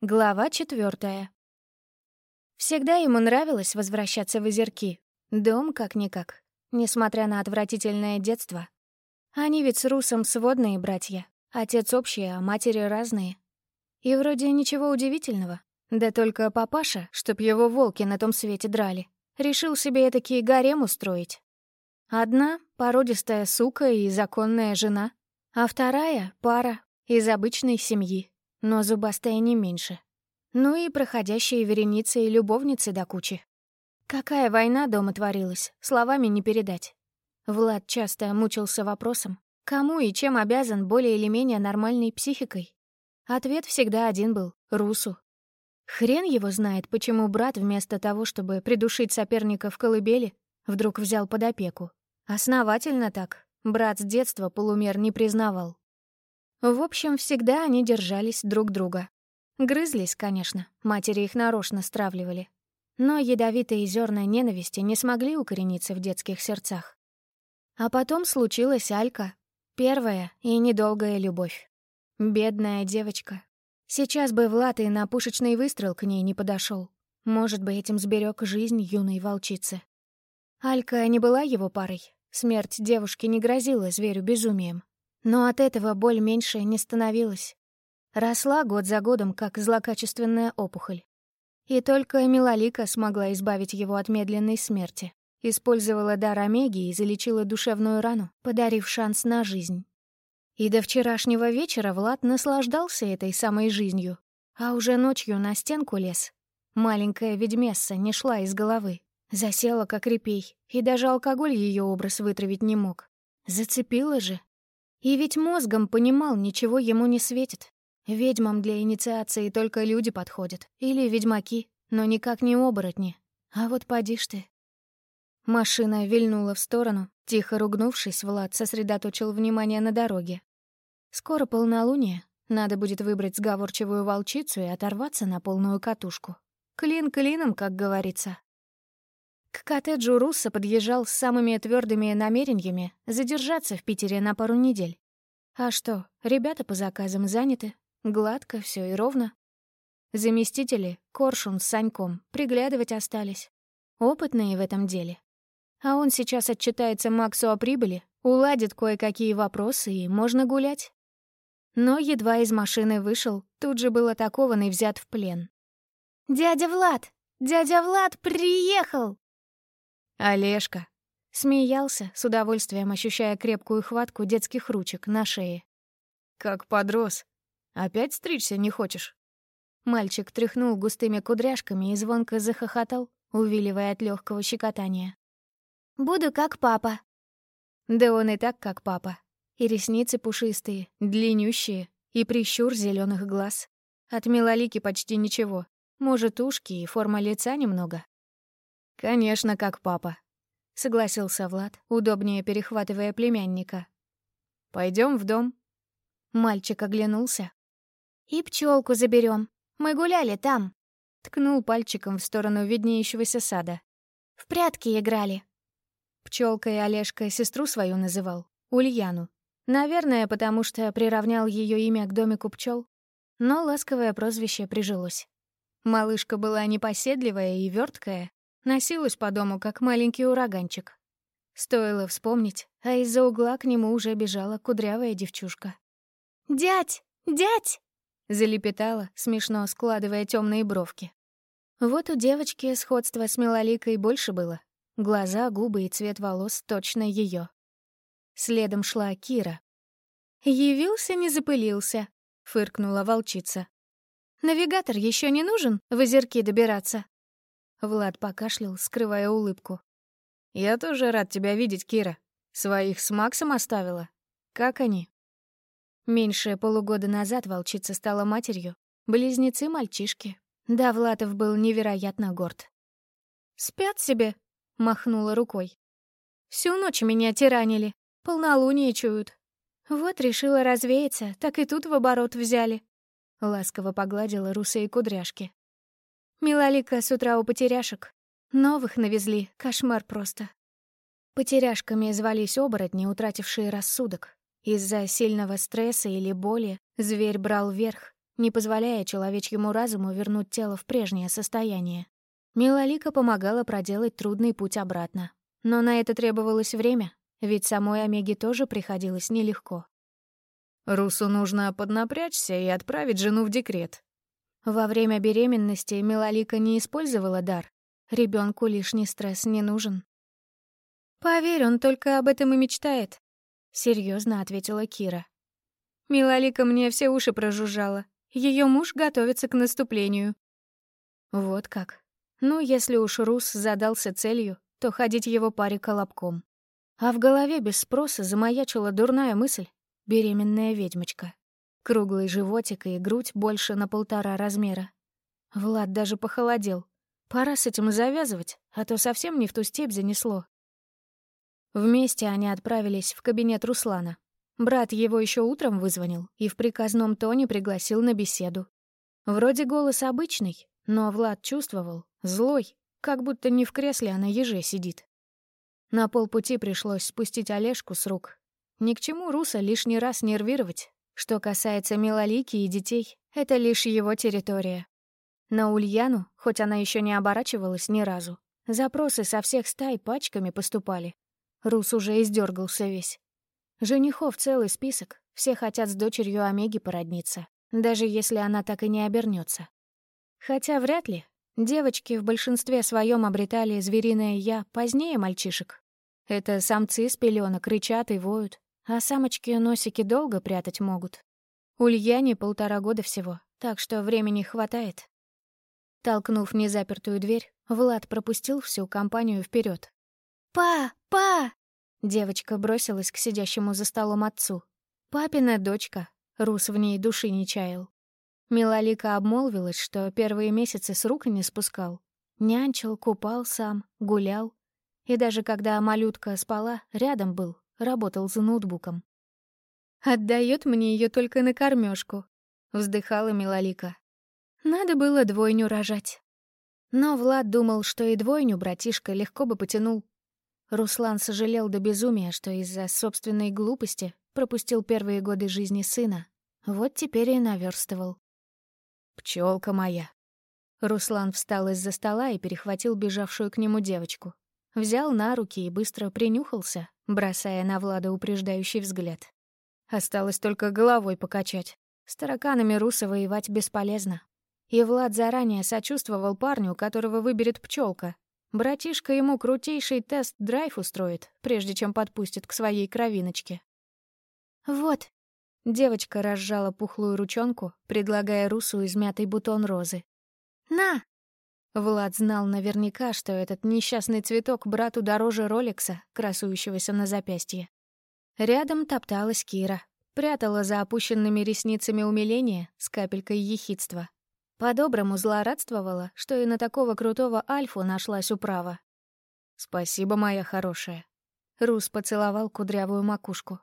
Глава четвертая. Всегда ему нравилось возвращаться в озерки. Дом как-никак, несмотря на отвратительное детство. Они ведь с Русом сводные братья. Отец общий, а матери разные. И вроде ничего удивительного. Да только папаша, чтоб его волки на том свете драли, решил себе такие гарем устроить. Одна — породистая сука и законная жена, а вторая — пара из обычной семьи, но зубастая не меньше. Ну и проходящие вереницы и любовницы до кучи. Какая война дома творилась, словами не передать. Влад часто мучился вопросом, кому и чем обязан более или менее нормальной психикой. Ответ всегда один был — Русу. Хрен его знает, почему брат вместо того, чтобы придушить соперника в колыбели, вдруг взял под опеку. Основательно так. Брат с детства полумер не признавал. В общем, всегда они держались друг друга. Грызлись, конечно, матери их нарочно стравливали. Но ядовитые зерна ненависти не смогли укорениться в детских сердцах. А потом случилась Алька. Первая и недолгая любовь. Бедная девочка. Сейчас бы Влад и на пушечный выстрел к ней не подошел. Может быть, этим сберег жизнь юной волчицы. Алька не была его парой. Смерть девушки не грозила зверю безумием. Но от этого боль меньше не становилась. Росла год за годом, как злокачественная опухоль. И только Милолика смогла избавить его от медленной смерти. Использовала дар Омеги и залечила душевную рану, подарив шанс на жизнь. И до вчерашнего вечера Влад наслаждался этой самой жизнью, а уже ночью на стенку лез. Маленькая ведьмесса не шла из головы, засела как репей, и даже алкоголь ее образ вытравить не мог. Зацепила же, и ведь мозгом понимал, ничего ему не светит. Ведьмам для инициации только люди подходят. Или ведьмаки, но никак не оборотни. А вот поди ж ты. Машина вильнула в сторону. Тихо ругнувшись, Влад сосредоточил внимание на дороге. Скоро полнолуние. Надо будет выбрать сговорчивую волчицу и оторваться на полную катушку. Клин клином, как говорится. К коттеджу Русса подъезжал с самыми твердыми намерениями задержаться в Питере на пару недель. А что, ребята по заказам заняты, гладко все и ровно. Заместители, Коршун с Саньком, приглядывать остались. Опытные в этом деле. А он сейчас отчитается Максу о прибыли, уладит кое-какие вопросы, и можно гулять. Но едва из машины вышел, тут же был атакован и взят в плен. «Дядя Влад! Дядя Влад приехал!» «Олежка!» Смеялся, с удовольствием ощущая крепкую хватку детских ручек на шее. «Как подрос. Опять стричься не хочешь?» Мальчик тряхнул густыми кудряшками и звонко захохотал, увиливая от легкого щекотания. «Буду как папа». Да он и так как папа. И ресницы пушистые, длиннющие, и прищур зеленых глаз. От Милолики почти ничего. Может, ушки и форма лица немного. «Конечно, как папа», — согласился Влад, удобнее перехватывая племянника. Пойдем в дом». Мальчик оглянулся. «И пчелку заберем. Мы гуляли там», — ткнул пальчиком в сторону виднеющегося сада. «В прятки играли». Пчелкой Олежка сестру свою называл, Ульяну. Наверное, потому что приравнял ее имя к домику пчел. Но ласковое прозвище прижилось. Малышка была непоседливая и верткая, Носилась по дому, как маленький ураганчик. Стоило вспомнить, а из-за угла к нему уже бежала кудрявая девчушка. «Дядь! Дядь!» — залепетала, смешно складывая темные бровки. Вот у девочки сходство с Милоликой больше было. Глаза, губы и цвет волос точно ее. Следом шла Кира. «Явился, не запылился», — фыркнула волчица. «Навигатор еще не нужен в озерки добираться?» Влад покашлял, скрывая улыбку. «Я тоже рад тебя видеть, Кира. Своих с Максом оставила. Как они?» Меньше полугода назад волчица стала матерью. Близнецы-мальчишки. Да, Влатов был невероятно горд. «Спят себе?» — махнула рукой. «Всю ночь меня тиранили. Полнолуние чуют. Вот решила развеяться, так и тут в оборот взяли». Ласково погладила русые кудряшки. Милолика с утра у потеряшек. Новых навезли, кошмар просто. Потеряшками звались оборотни, утратившие рассудок. Из-за сильного стресса или боли зверь брал верх, не позволяя человечьему разуму вернуть тело в прежнее состояние. Милолика помогала проделать трудный путь обратно. Но на это требовалось время, ведь самой Омеге тоже приходилось нелегко. Русу нужно поднапрячься и отправить жену в декрет. Во время беременности Милолика не использовала дар. Ребенку лишний стресс не нужен. «Поверь, он только об этом и мечтает», — серьезно ответила Кира. Милолика мне все уши прожужжала. Ее муж готовится к наступлению. Вот как. Ну, если уж Рус задался целью, то ходить его паре колобком. А в голове без спроса замаячила дурная мысль — беременная ведьмочка. Круглый животик и грудь больше на полтора размера. Влад даже похолодел. Пора с этим завязывать, а то совсем не в ту степь занесло. Вместе они отправились в кабинет Руслана. Брат его еще утром вызвонил и в приказном тоне пригласил на беседу. Вроде голос обычный, но Влад чувствовал, злой, как будто не в кресле, а на еже сидит. На полпути пришлось спустить Олежку с рук. Ни к чему Руса лишний раз нервировать. Что касается Милолики и детей, это лишь его территория. На Ульяну, хоть она еще не оборачивалась ни разу, запросы со всех стай пачками поступали. Рус уже издергался весь. Женихов целый список, все хотят с дочерью Омеги породниться, даже если она так и не обернется. Хотя вряд ли, Девочки в большинстве своем обретали звериное «я» позднее мальчишек. Это самцы с пеленок рычат и воют, а самочки носики долго прятать могут. Ульяне полтора года всего, так что времени хватает. Толкнув незапертую дверь, Влад пропустил всю компанию вперед. «Па! Па!» Девочка бросилась к сидящему за столом отцу. Папина дочка. Рус в ней души не чаял. Милолика обмолвилась, что первые месяцы с рук не спускал. Нянчил, купал сам, гулял. И даже когда малютка спала, рядом был, работал за ноутбуком. «Отдает мне ее только на кормежку, вздыхала Милолика. «Надо было двойню рожать». Но Влад думал, что и двойню братишка легко бы потянул. Руслан сожалел до безумия, что из-за собственной глупости пропустил первые годы жизни сына. Вот теперь и наверстывал. Пчелка моя. Руслан встал из-за стола и перехватил бежавшую к нему девочку. Взял на руки и быстро принюхался, бросая на Влада упреждающий взгляд. Осталось только головой покачать. С тараканами Руса воевать бесполезно. И Влад заранее сочувствовал парню, которого выберет пчелка. Братишка ему крутейший тест-драйв устроит, прежде чем подпустит к своей кровиночке. «Вот», Девочка разжала пухлую ручонку, предлагая Русу измятый бутон розы. «На!» Влад знал наверняка, что этот несчастный цветок брату дороже Ролекса, красующегося на запястье. Рядом топталась Кира, прятала за опущенными ресницами умиление с капелькой ехидства. По-доброму злорадствовала, что и на такого крутого Альфу нашлась управа. «Спасибо, моя хорошая». Рус поцеловал кудрявую макушку.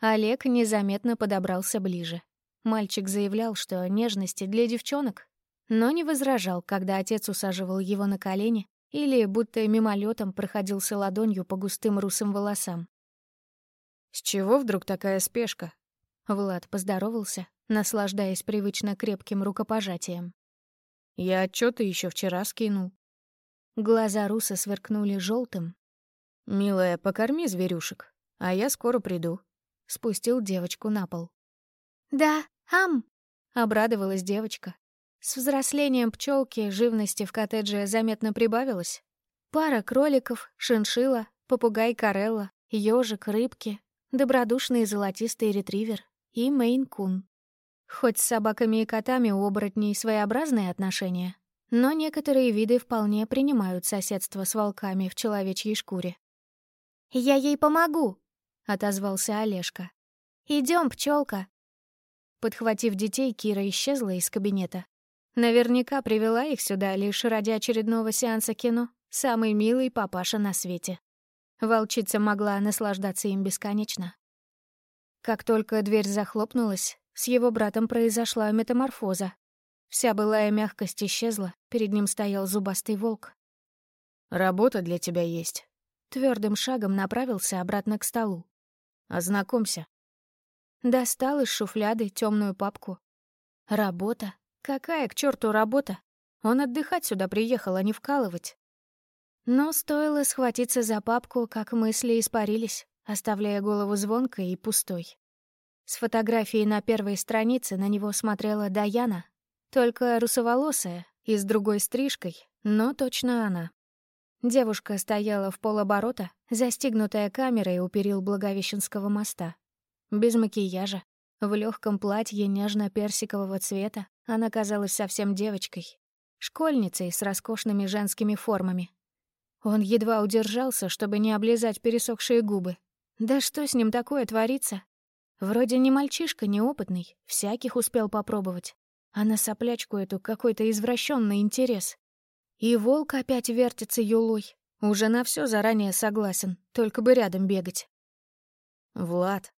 Олег незаметно подобрался ближе. Мальчик заявлял, что нежности для девчонок, но не возражал, когда отец усаживал его на колени или будто мимолетом проходился ладонью по густым русым волосам. «С чего вдруг такая спешка?» Влад поздоровался, наслаждаясь привычно крепким рукопожатием. «Я отчеты еще вчера скинул». Глаза Руса сверкнули желтым. «Милая, покорми зверюшек, а я скоро приду спустил девочку на пол. «Да, ам!» — обрадовалась девочка. С взрослением пчелки живности в коттедже заметно прибавилось. Пара кроликов, шиншила, попугай Карелла, ежик, рыбки, добродушный золотистый ретривер и мейн-кун. Хоть с собаками и котами у оборотней своеобразные отношения, но некоторые виды вполне принимают соседство с волками в человечьей шкуре. «Я ей помогу!» отозвался Олежка. Идем, пчелка. Подхватив детей, Кира исчезла из кабинета. Наверняка привела их сюда лишь ради очередного сеанса кино. Самый милый папаша на свете. Волчица могла наслаждаться им бесконечно. Как только дверь захлопнулась, с его братом произошла метаморфоза. Вся былая мягкость исчезла, перед ним стоял зубастый волк. «Работа для тебя есть». Твердым шагом направился обратно к столу. Ознакомься». Достал из шуфляды темную папку. Работа? Какая к черту работа? Он отдыхать сюда приехал, а не вкалывать. Но стоило схватиться за папку, как мысли испарились, оставляя голову звонкой и пустой. С фотографией на первой странице на него смотрела Даяна, только русоволосая и с другой стрижкой, но точно она. Девушка стояла в полоборота, застигнутая камерой у перил Благовещенского моста. Без макияжа, в легком платье нежно-персикового цвета, она казалась совсем девочкой, школьницей с роскошными женскими формами. Он едва удержался, чтобы не облизать пересохшие губы. Да что с ним такое творится? Вроде не мальчишка, неопытный, всяких успел попробовать. А на соплячку эту какой-то извращенный интерес. И волк опять вертится юлой. Уже на все заранее согласен, только бы рядом бегать. «Влад».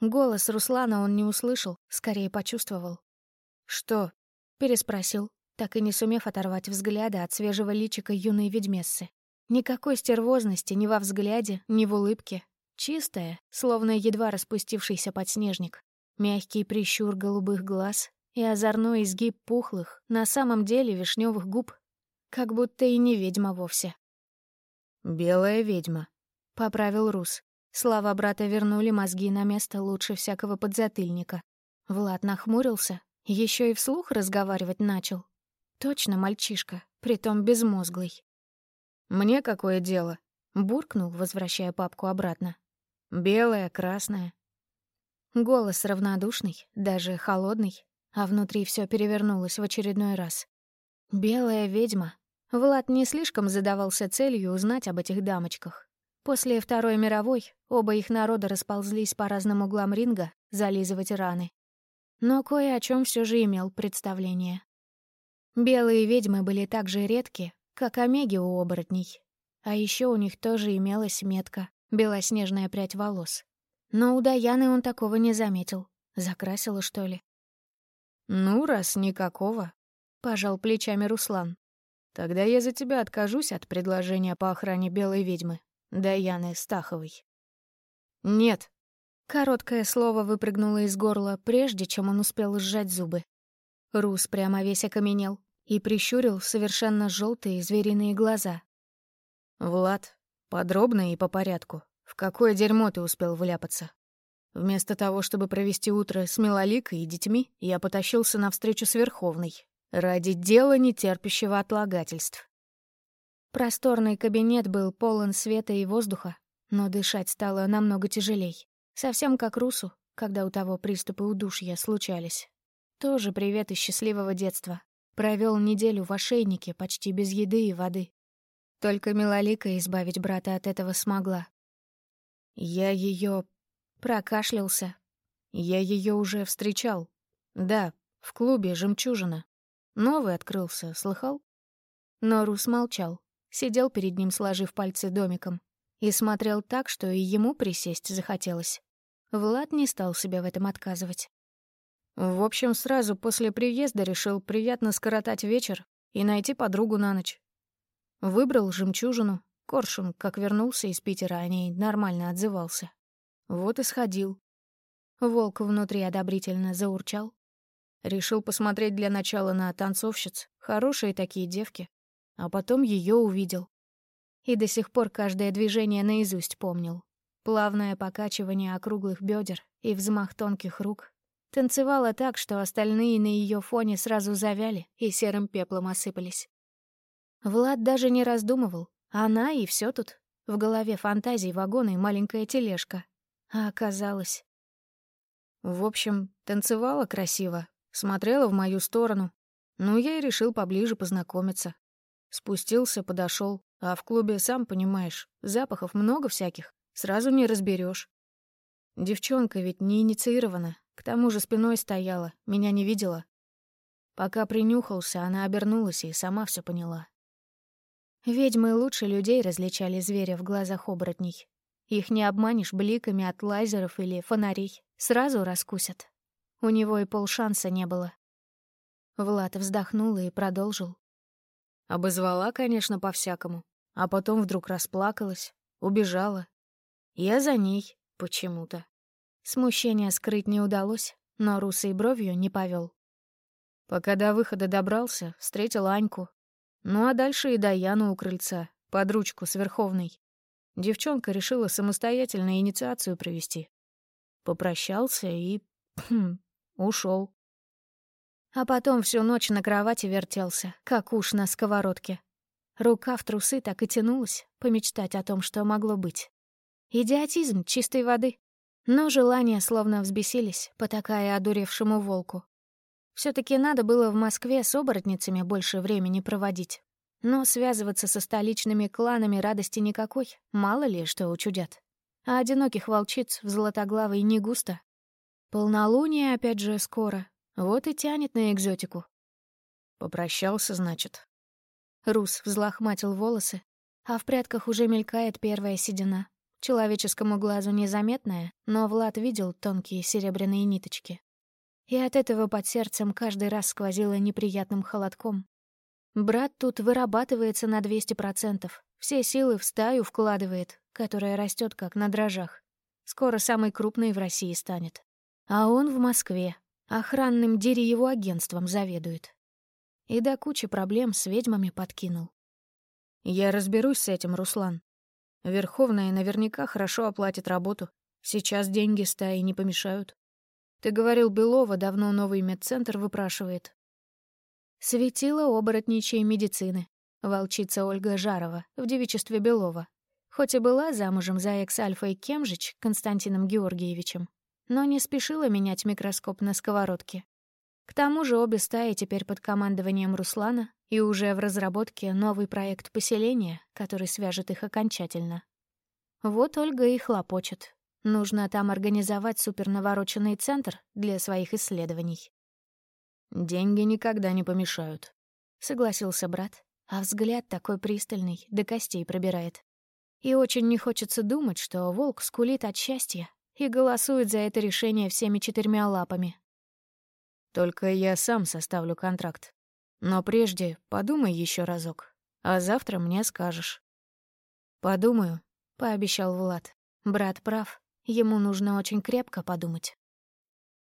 Голос Руслана он не услышал, скорее почувствовал. «Что?» — переспросил, так и не сумев оторвать взгляда от свежего личика юной ведьмессы. Никакой стервозности ни во взгляде, ни в улыбке. Чистая, словно едва распустившийся подснежник. Мягкий прищур голубых глаз и озорной изгиб пухлых, на самом деле вишневых губ как будто и не ведьма вовсе. «Белая ведьма», — поправил Рус. Слова брата вернули мозги на место лучше всякого подзатыльника. Влад нахмурился, еще и вслух разговаривать начал. Точно мальчишка, притом безмозглый. «Мне какое дело?» — буркнул, возвращая папку обратно. «Белая, красная». Голос равнодушный, даже холодный, а внутри все перевернулось в очередной раз. «Белая ведьма», Влад не слишком задавался целью узнать об этих дамочках. После Второй мировой оба их народа расползлись по разным углам ринга зализывать раны. Но кое о чем все же имел представление. Белые ведьмы были так же редки, как омеги у оборотней. А еще у них тоже имелась метка — белоснежная прядь волос. Но у Даяны он такого не заметил. Закрасила, что ли? «Ну, раз никакого», — пожал плечами Руслан. Тогда я за тебя откажусь от предложения по охране белой ведьмы, Даяны Стаховой. Нет. Короткое слово выпрыгнуло из горла, прежде чем он успел сжать зубы. Рус прямо весь окаменел и прищурил совершенно желтые звериные глаза. «Влад, подробно и по порядку. В какое дерьмо ты успел вляпаться? Вместо того, чтобы провести утро с Милоликой и детьми, я потащился навстречу с Верховной, Ради дела, не терпящего отлагательств. Просторный кабинет был полон света и воздуха, но дышать стало намного тяжелей. Совсем как Русу, когда у того приступы удушья случались. Тоже привет из счастливого детства. Провел неделю в ошейнике, почти без еды и воды. Только Милолика избавить брата от этого смогла. Я ее прокашлялся. Я ее уже встречал. Да, в клубе «Жемчужина». Новый открылся, слыхал? Но Рус молчал, сидел перед ним, сложив пальцы домиком, и смотрел так, что и ему присесть захотелось. Влад не стал себе в этом отказывать. В общем, сразу после приезда решил приятно скоротать вечер и найти подругу на ночь. Выбрал жемчужину. Коршун, как вернулся из Питера, о ней нормально отзывался. Вот и сходил. Волк внутри одобрительно заурчал, Решил посмотреть для начала на танцовщиц, хорошие такие девки. А потом ее увидел. И до сих пор каждое движение наизусть помнил. Плавное покачивание округлых бедер и взмах тонких рук. Танцевала так, что остальные на ее фоне сразу завяли и серым пеплом осыпались. Влад даже не раздумывал. Она и все тут. В голове фантазий вагона и маленькая тележка. А оказалось... В общем, танцевала красиво, Смотрела в мою сторону. Ну, я и решил поближе познакомиться. Спустился, подошел, а в клубе, сам понимаешь, запахов много всяких, сразу не разберешь. Девчонка ведь не инициирована, к тому же спиной стояла, меня не видела. Пока принюхался, она обернулась и сама все поняла. Ведьмы лучше людей различали зверя в глазах оборотней. Их не обманешь бликами от лазеров или фонарей, сразу раскусят. У него и полшанса не было. Влад вздохнул и продолжил. Обозвала, конечно, по-всякому, а потом вдруг расплакалась, убежала. Я за ней почему-то. Смущение скрыть не удалось, но русой бровью не повел. Пока до выхода добрался, встретил Аньку. Ну а дальше и Даяну у крыльца, под ручку с Верховной. Девчонка решила самостоятельно инициацию провести. Попрощался и... Ушел. А потом всю ночь на кровати вертелся, как уж на сковородке. Рука в трусы так и тянулась, помечтать о том, что могло быть. Идиотизм чистой воды. Но желания словно взбесились, потакая одуревшему волку. все таки надо было в Москве с оборотницами больше времени проводить. Но связываться со столичными кланами радости никакой, мало ли что учудят. А одиноких волчиц в Златоглавой не густо. Полнолуние опять же скоро, вот и тянет на экзотику. Попрощался, значит. Рус взлохматил волосы, а в прядках уже мелькает первая седина. Человеческому глазу незаметная, но Влад видел тонкие серебряные ниточки. И от этого под сердцем каждый раз сквозило неприятным холодком. Брат тут вырабатывается на 200%, все силы в стаю вкладывает, которая растет как на дрожжах. Скоро самый крупный в России станет. А он в Москве, охранным дери его агентством заведует. И до кучи проблем с ведьмами подкинул. Я разберусь с этим, Руслан. Верховная наверняка хорошо оплатит работу. Сейчас деньги стаи не помешают. Ты говорил, Белова давно новый медцентр выпрашивает. Светила оборотничьей медицины. Волчица Ольга Жарова в девичестве Белова. Хоть и была замужем за экс-альфой Кемжич Константином Георгиевичем, но не спешила менять микроскоп на сковородке. К тому же обе стаи теперь под командованием Руслана и уже в разработке новый проект поселения, который свяжет их окончательно. Вот Ольга и хлопочет. Нужно там организовать супернавороченный центр для своих исследований. «Деньги никогда не помешают», — согласился брат, а взгляд такой пристальный, до костей пробирает. И очень не хочется думать, что волк скулит от счастья и голосует за это решение всеми четырьмя лапами. Только я сам составлю контракт. Но прежде подумай еще разок, а завтра мне скажешь. «Подумаю», — пообещал Влад. Брат прав, ему нужно очень крепко подумать.